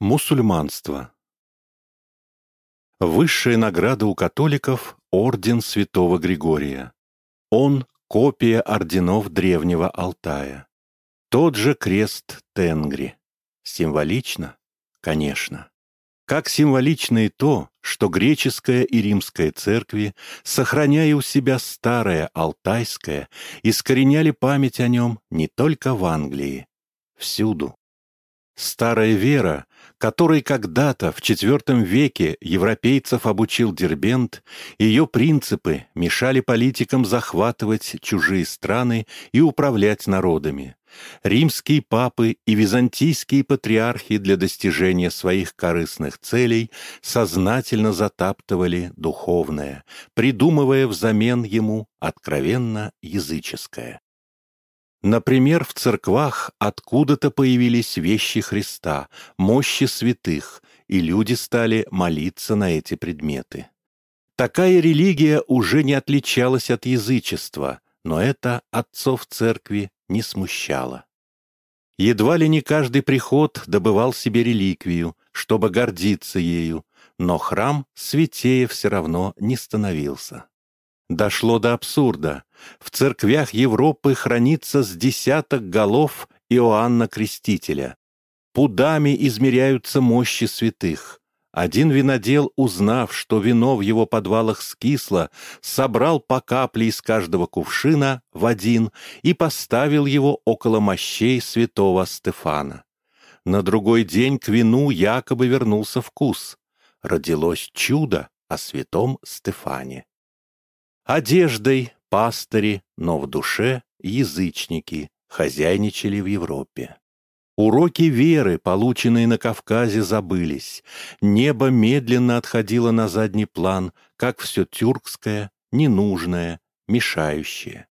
Мусульманство Высшая награда у католиков – Орден Святого Григория. Он – копия орденов Древнего Алтая. Тот же крест Тенгри. Символично? Конечно. Как символично и то, что греческая и римская церкви, сохраняя у себя старое алтайское, искореняли память о нем не только в Англии, всюду. Старая вера, которой когда-то в IV веке европейцев обучил Дербент, ее принципы мешали политикам захватывать чужие страны и управлять народами. Римские папы и византийские патриархи для достижения своих корыстных целей сознательно затаптывали духовное, придумывая взамен ему откровенно языческое. Например, в церквах откуда-то появились вещи Христа, мощи святых, и люди стали молиться на эти предметы. Такая религия уже не отличалась от язычества, но это отцов церкви не смущало. Едва ли не каждый приход добывал себе реликвию, чтобы гордиться ею, но храм святее все равно не становился. Дошло до абсурда. В церквях Европы хранится с десяток голов Иоанна Крестителя. Пудами измеряются мощи святых. Один винодел, узнав, что вино в его подвалах скисло, собрал по капле из каждого кувшина в один и поставил его около мощей святого Стефана. На другой день к вину якобы вернулся вкус. Родилось чудо о святом Стефане. Одеждой пастыри, но в душе язычники хозяйничали в Европе. Уроки веры, полученные на Кавказе, забылись. Небо медленно отходило на задний план, как все тюркское, ненужное, мешающее.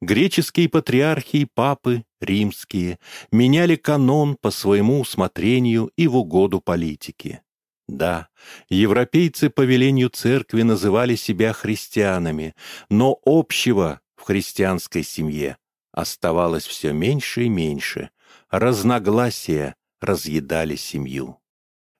Греческие патриархи и папы, римские, меняли канон по своему усмотрению и в угоду политике. Да, европейцы по велению церкви называли себя христианами, но общего в христианской семье оставалось все меньше и меньше. Разногласия разъедали семью.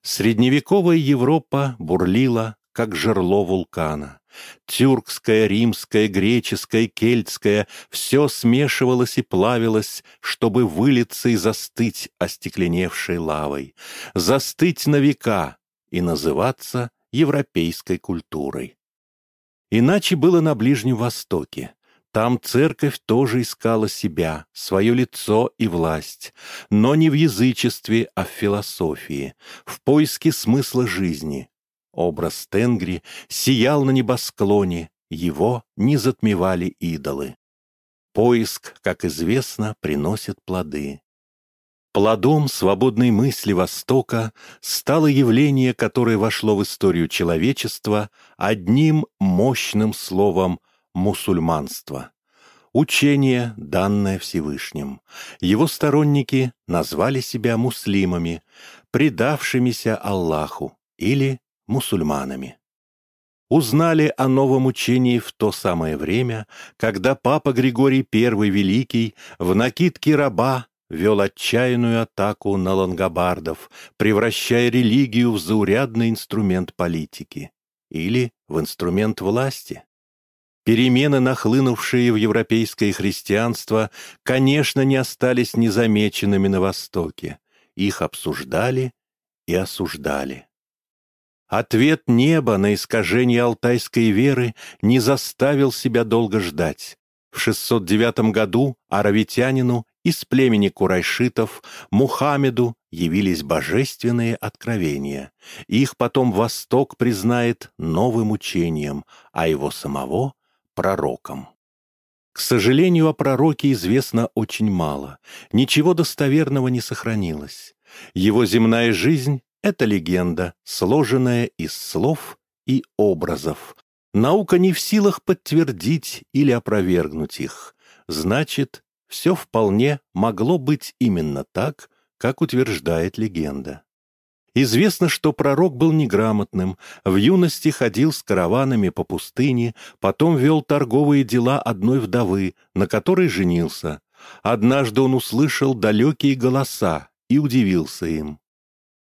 Средневековая Европа бурлила, как жерло вулкана. Тюркское, римское, греческое, кельтское — все смешивалось и плавилось, чтобы вылиться и застыть остекленевшей лавой. Застыть на века, и называться европейской культурой. Иначе было на Ближнем Востоке. Там церковь тоже искала себя, свое лицо и власть, но не в язычестве, а в философии, в поиске смысла жизни. Образ Тенгри сиял на небосклоне, его не затмевали идолы. Поиск, как известно, приносит плоды. Плодом свободной мысли Востока стало явление, которое вошло в историю человечества одним мощным словом «мусульманство». Учение, данное Всевышним. Его сторонники назвали себя муслимами, предавшимися Аллаху или мусульманами. Узнали о новом учении в то самое время, когда Папа Григорий I Великий в накидке раба вел отчаянную атаку на лангобардов, превращая религию в заурядный инструмент политики или в инструмент власти. Перемены, нахлынувшие в европейское христианство, конечно, не остались незамеченными на Востоке. Их обсуждали и осуждали. Ответ неба на искажение алтайской веры не заставил себя долго ждать. В 609 году аравитянину из племени курайшитов Мухаммеду явились божественные откровения. Их потом Восток признает новым учением, а его самого — пророком. К сожалению, о пророке известно очень мало. Ничего достоверного не сохранилось. Его земная жизнь — это легенда, сложенная из слов и образов. Наука не в силах подтвердить или опровергнуть их. Значит, все вполне могло быть именно так, как утверждает легенда. Известно, что пророк был неграмотным, в юности ходил с караванами по пустыне, потом вел торговые дела одной вдовы, на которой женился. Однажды он услышал далекие голоса и удивился им.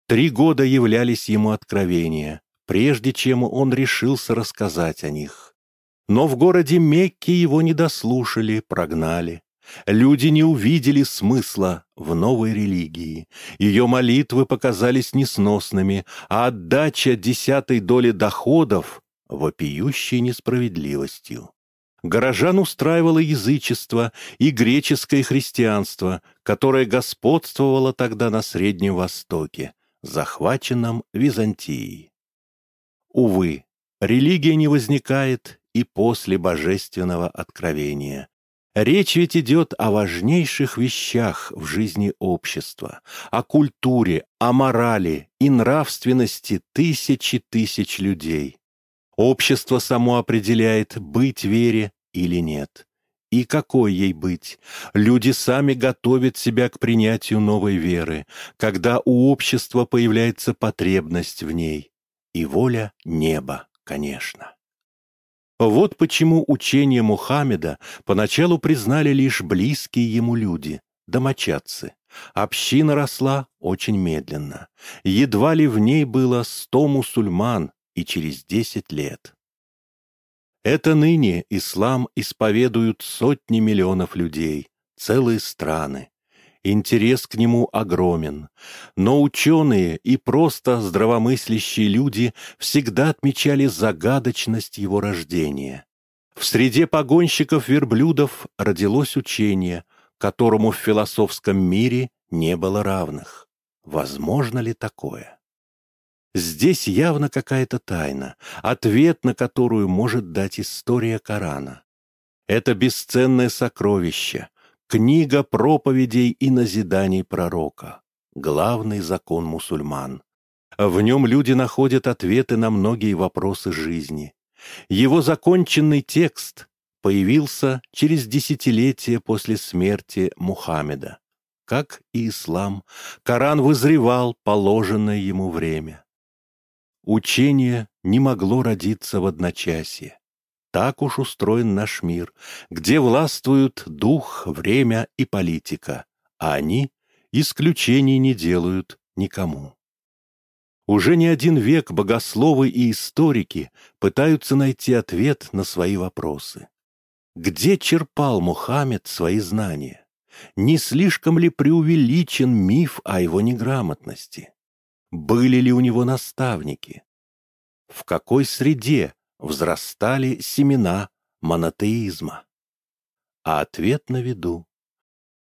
Три года являлись ему откровения, прежде чем он решился рассказать о них. Но в городе Мекке его не дослушали, прогнали. Люди не увидели смысла в новой религии. Ее молитвы показались несносными, а отдача десятой доли доходов — вопиющей несправедливостью. Горожан устраивало язычество и греческое христианство, которое господствовало тогда на Среднем Востоке, захваченном Византией. Увы, религия не возникает и после божественного откровения. Речь ведь идет о важнейших вещах в жизни общества, о культуре, о морали и нравственности тысячи тысяч людей. Общество само определяет, быть вере или нет. И какой ей быть? Люди сами готовят себя к принятию новой веры, когда у общества появляется потребность в ней. И воля неба, конечно. Вот почему учение Мухаммеда поначалу признали лишь близкие ему люди, домочадцы. Община росла очень медленно. Едва ли в ней было сто мусульман и через десять лет. Это ныне ислам исповедуют сотни миллионов людей, целые страны. Интерес к нему огромен, но ученые и просто здравомыслящие люди всегда отмечали загадочность его рождения. В среде погонщиков верблюдов родилось учение, которому в философском мире не было равных. Возможно ли такое? Здесь явно какая-то тайна, ответ на которую может дать история Корана. Это бесценное сокровище, книга проповедей и назиданий пророка, главный закон мусульман. В нем люди находят ответы на многие вопросы жизни. Его законченный текст появился через десятилетия после смерти Мухаммеда. Как и ислам, Коран вызревал положенное ему время. Учение не могло родиться в одночасье. Так уж устроен наш мир, где властвуют дух, время и политика, а они исключений не делают никому. Уже не один век богословы и историки пытаются найти ответ на свои вопросы. Где черпал Мухаммед свои знания? Не слишком ли преувеличен миф о его неграмотности? Были ли у него наставники? В какой среде взрастали семена монотеизма? А ответ на виду.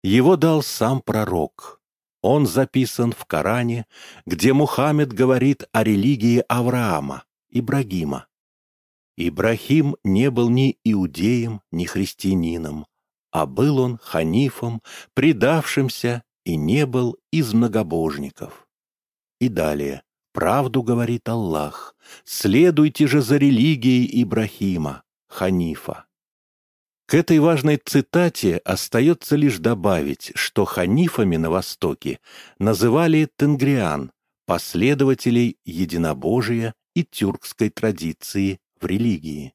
Его дал сам пророк. Он записан в Коране, где Мухаммед говорит о религии Авраама, Ибрагима. Ибрахим не был ни иудеем, ни христианином, а был он ханифом, предавшимся и не был из многобожников. И далее. Правду говорит Аллах. Следуйте же за религией Ибрахима, Ханифа. К этой важной цитате остается лишь добавить, что ханифами на Востоке называли тенгриан, последователей единобожия и тюркской традиции в религии.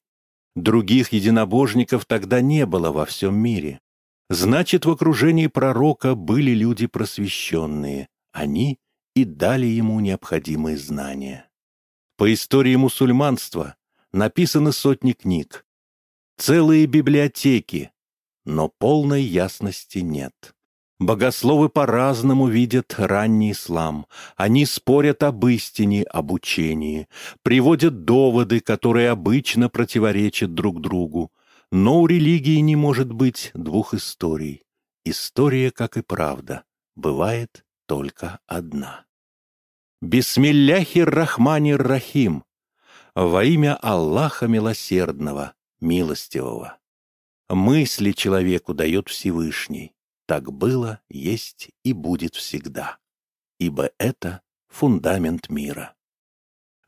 Других единобожников тогда не было во всем мире. Значит, в окружении пророка были люди просвещенные. Они и дали ему необходимые знания. По истории мусульманства написаны сотни книг, целые библиотеки, но полной ясности нет. Богословы по-разному видят ранний ислам. Они спорят об истине, об учении, приводят доводы, которые обычно противоречат друг другу. Но у религии не может быть двух историй. История, как и правда, бывает только одна. Бисмилляхи Рахманир Рахим, во имя Аллаха Милосердного, Милостивого. Мысли человеку дает Всевышний. Так было, есть и будет всегда. Ибо это фундамент мира.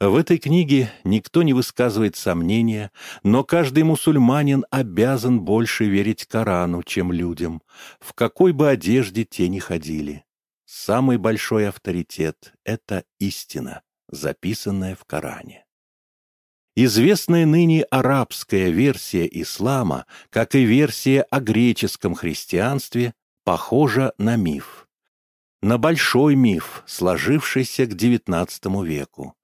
В этой книге никто не высказывает сомнения, но каждый мусульманин обязан больше верить Корану, чем людям, в какой бы одежде те ни ходили. Самый большой авторитет — это истина, записанная в Коране. Известная ныне арабская версия ислама, как и версия о греческом христианстве, похожа на миф. на большой миф, сложившийся к XIX веку.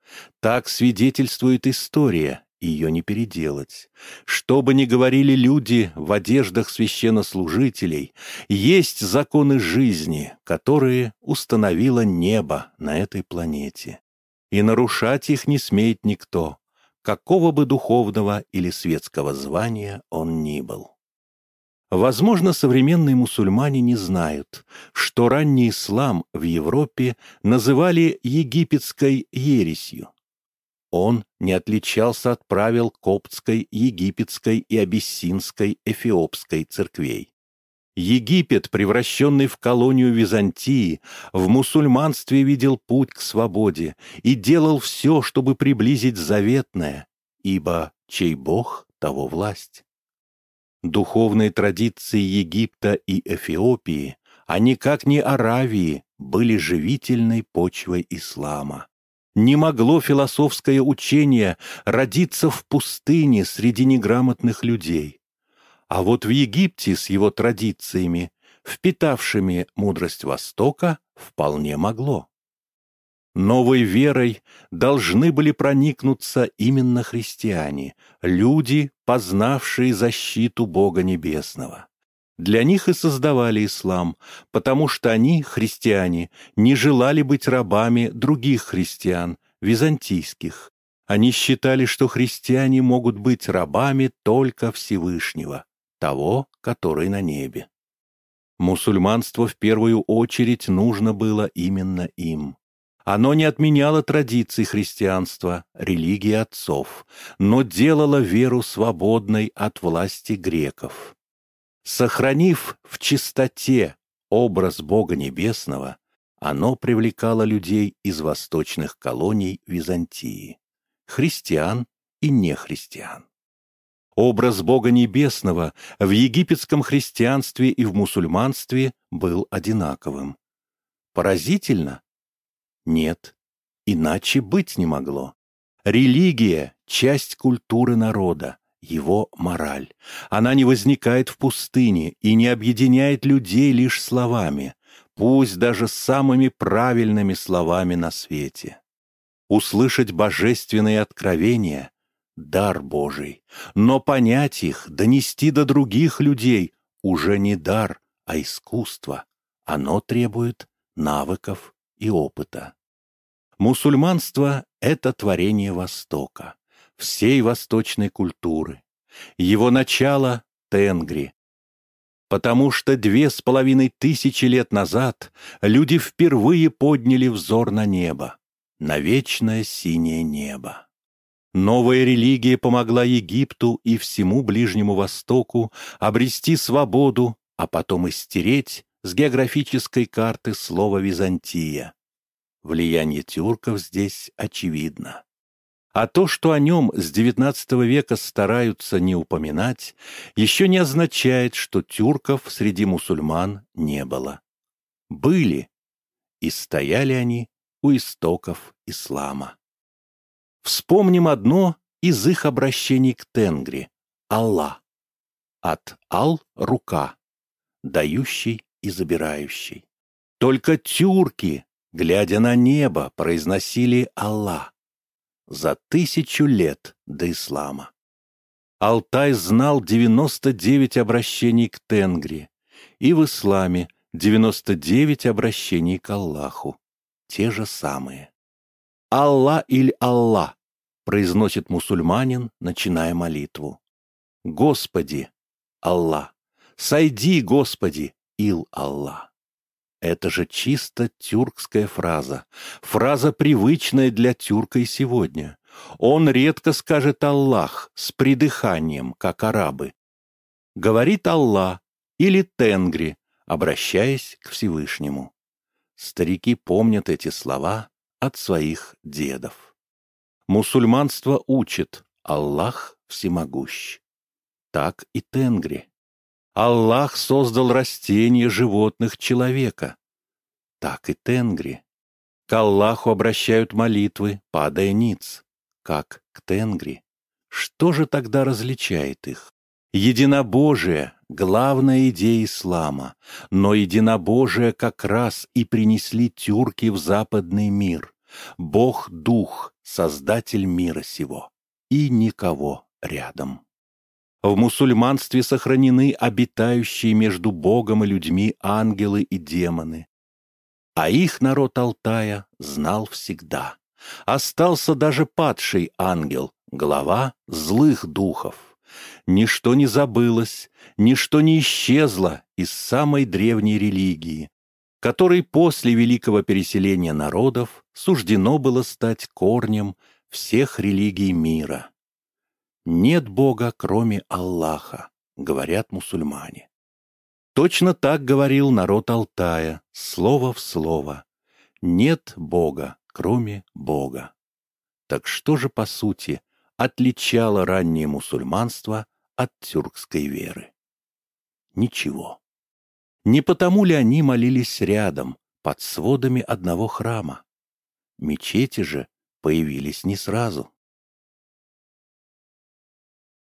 Так свидетельствует история, ее не переделать. Что бы ни говорили люди в одеждах священнослужителей, есть законы жизни, которые установило небо на этой планете. И нарушать их не смеет никто, какого бы духовного или светского звания он ни был. Возможно, современные мусульмане не знают, что ранний ислам в Европе называли египетской ересью. Он не отличался от правил коптской, египетской и абиссинской эфиопской церквей. Египет, превращенный в колонию Византии, в мусульманстве видел путь к свободе и делал все, чтобы приблизить заветное, ибо чей бог, того власть. Духовные традиции Египта и Эфиопии, а никак не Аравии, были живительной почвой ислама. Не могло философское учение родиться в пустыне среди неграмотных людей. А вот в Египте с его традициями, впитавшими мудрость Востока, вполне могло. Новой верой должны были проникнуться именно христиане, люди, познавшие защиту Бога Небесного. Для них и создавали ислам, потому что они, христиане, не желали быть рабами других христиан, византийских. Они считали, что христиане могут быть рабами только Всевышнего, того, который на небе. Мусульманство в первую очередь нужно было именно им. Оно не отменяло традиций христианства, религии отцов, но делало веру свободной от власти греков. Сохранив в чистоте образ Бога Небесного, оно привлекало людей из восточных колоний Византии, христиан и нехристиан. Образ Бога Небесного в египетском христианстве и в мусульманстве был одинаковым. Поразительно, нет, иначе быть не могло. Религия — часть культуры народа, его мораль. Она не возникает в пустыне и не объединяет людей лишь словами, пусть даже самыми правильными словами на свете. Услышать божественные откровения — дар Божий, но понять их, донести до других людей — уже не дар, а искусство. Оно требует навыков и опыта. Мусульманство — это творение Востока, всей восточной культуры. Его начало — Тенгри. Потому что две с половиной тысячи лет назад люди впервые подняли взор на небо, на вечное синее небо. Новая религия помогла Египту и всему Ближнему Востоку обрести свободу, а потом истереть с географической карты слово «Византия». Влияние тюрков здесь очевидно. А то, что о нем с XIX века стараются не упоминать, еще не означает, что тюрков среди мусульман не было. Были, и стояли они у истоков ислама. Вспомним одно из их обращений к Тенгри — Аллах. От «Ал» — рука, дающий и забирающий. Только тюрки, глядя на небо, произносили «Аллах» за тысячу лет до ислама. Алтай знал 99 обращений к Тенгри, и в исламе 99 обращений к Аллаху, те же самые. «Аллах или Аллах», произносит мусульманин, начиная молитву. «Господи, Аллах, сойди, Господи, Ил Аллах». Это же чисто тюркская фраза. Фраза, привычная для тюрка и сегодня. Он редко скажет «Аллах» с придыханием, как арабы. Говорит «Аллах» или «Тенгри», обращаясь к Всевышнему. Старики помнят эти слова от своих дедов. Мусульманство учит «Аллах всемогущ». Так и Тенгри. Аллах создал растения, животных, человека. Так и Тенгри. К Аллаху обращают молитвы, падая ниц, как к Тенгри. Что же тогда различает их? Единобожие, — главная идея ислама, но единобожие как раз и принесли тюрки в западный мир. Бог — дух, создатель мира сего, и никого рядом. В мусульманстве сохранены обитающие между Богом и людьми ангелы и демоны. А их народ Алтая знал всегда. Остался даже падший ангел, глава злых духов. Ничто не забылось, ничто не исчезло из самой древней религии, которой после великого переселения народов суждено было стать корнем всех религий мира. Нет Бога, кроме Аллаха, говорят мусульмане. Точно так говорил народ Алтая, слово в слово. Нет Бога, кроме Бога. Так что же, по сути, отличало раннее мусульманство от тюркской веры? Ничего. Не потому ли они молились рядом, под сводами одного храма? Мечети же появились не сразу.